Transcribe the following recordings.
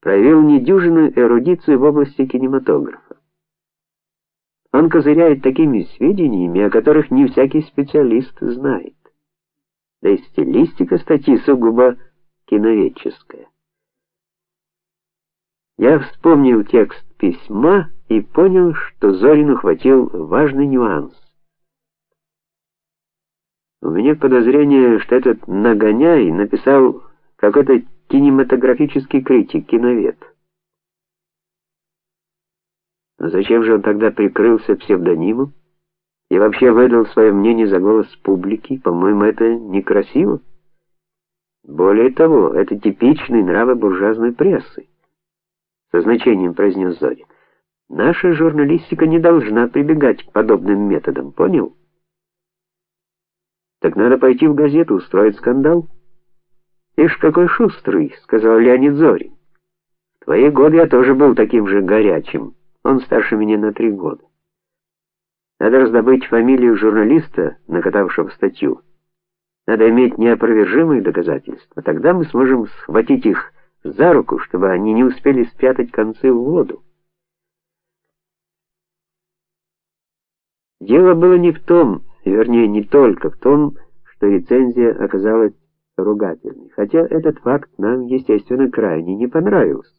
проявил недюжинную эрудицию в области кинематографа. Он козыряет такими сведениями, о которых не всякий специалист знает. Да и стилистика статьи сугубо киноведческая. Я вспомнил текст письма и понял, что Зорин ухватил важный нюанс. У меня подозрение, что этот нагоняй написал какой-то кинематографический критик, киновед. Но зачем же он тогда прикрылся псевдонимом и вообще выдал свое мнение за голос публики? По-моему, это некрасиво. Более того, это типичный нравы буржуазной прессы. Со значением произнес Зорин. Наша журналистика не должна прибегать к подобным методам, понял? Так надо пойти в газету устроить скандал. Ишь, какой шустрый, сказал Леонид Зорин. В твои годы я тоже был таким же горячим. Он старше меня на три года. Надо раздобыть фамилию журналиста, накатавшего статью. Надо иметь неопровержимые доказательства. Тогда мы сможем схватить их за руку, чтобы они не успели спрятать концы в воду. Дело было не в том, вернее, не только в том, что рецензия оказалась ругательной, хотя этот факт нам, естественно, крайне не понравился.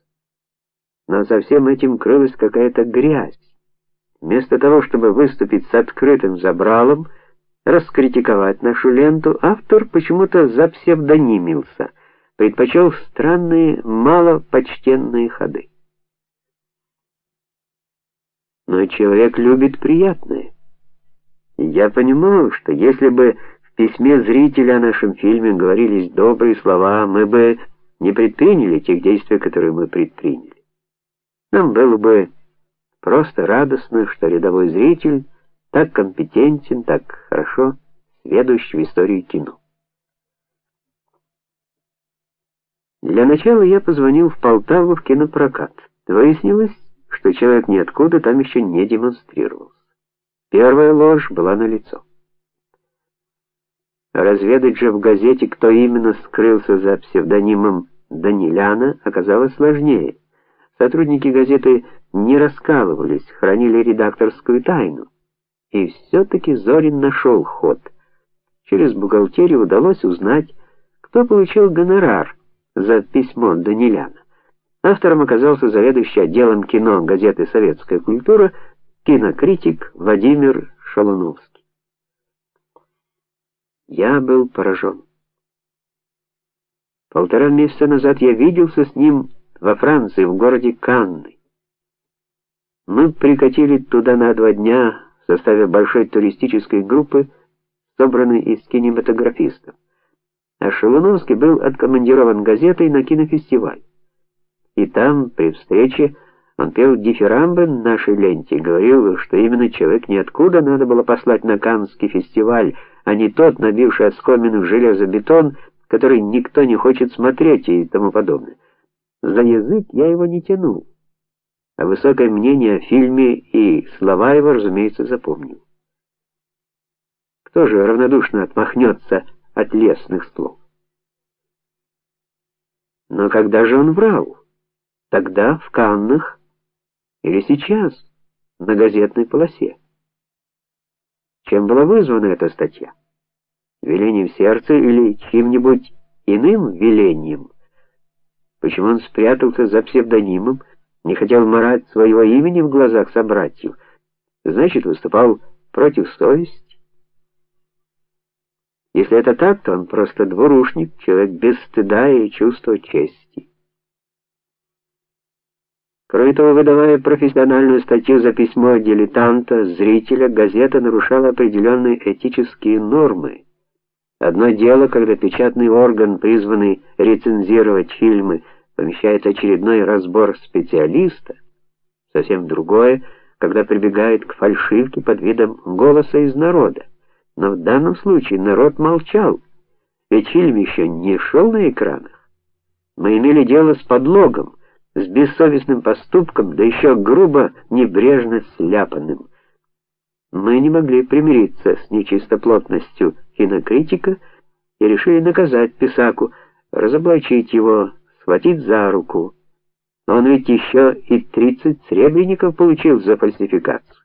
Но за всем этим крылась какая-то грязь. Вместо того, чтобы выступить с открытым забралом, раскритиковать нашу ленту, автор почему-то запсевдонимился, предпочел странные, малопочтенные ходы. Но человек любит приятное. Я понимал, что если бы письме зрителя о нашем фильме говорились добрые слова, мы бы не предприняли тех действий, которые мы предприняли. Нам было бы просто радостно, что рядовой зритель так компетентен, так хорошо сведущ в истории кино. Для начала я позвонил в Полтаву в кинопрокат. Выяснилось, что человек ниоткуда там еще не демонстрировался. Первая ложь была налицо. Разведать же в газете, кто именно скрылся за псевдонимом Даниляна, оказалось сложнее. Сотрудники газеты не раскалывались, хранили редакторскую тайну. И все таки Зорин нашел ход. Через бухгалтерию удалось узнать, кто получил гонорар за письмо Даниляна. Автором оказался заведующий отделом кино газеты Советская культура, кинокритик Владимир Шалуновский. Я был поражен. Полтора месяца назад я виделся с ним во Франции, в городе Канны. Мы прикатили туда на два дня в составе большой туристической группы, собранной из кинематографистов. А Шелуновский был откомандирован газетой на кинофестиваль. И там, при встрече, он пел дифирамбы нашей ленте, говорил, что именно человек ниоткуда надо было послать на Каннский фестиваль, а не тот, набивший оскомину железобетон, который никто не хочет смотреть и тому подобное. За язык я его не тянул, а высокое мнение о фильме и слова его, разумеется, запомнил. Кто же равнодушно отмахнется от лестных слов? Но когда же он врал? Тогда в Каннах или сейчас на газетной полосе? Чем была вызвана эта статья? Велением сердца или чьим-нибудь иным велением? Почему он спрятался за псевдонимом, не хотел марать своего имени в глазах собратьев? Значит, выступал против совести. Если это так, то он просто двурушник, человек без стыда и чувства чести. Кроме того, выдавая профессиональную статью за письмо дилетанта, зрителя, газета нарушала определенные этические нормы. Одно дело, когда печатный орган, призванный рецензировать фильмы, помещает очередной разбор специалиста, совсем другое, когда прибегает к фальшивке под видом голоса из народа. Но в данном случае народ молчал, ведь фильм еще не шел на экранах. Мы имели дело с подлогом, с бессовестным поступком, да еще грубо, небрежно сляпанным. Мы не могли примириться с нечистоплотностью кинокритика и решили наказать Писаку, разоблачить его, схватить за руку. Он ведь еще и 30 сребреников получил за фальсификацию.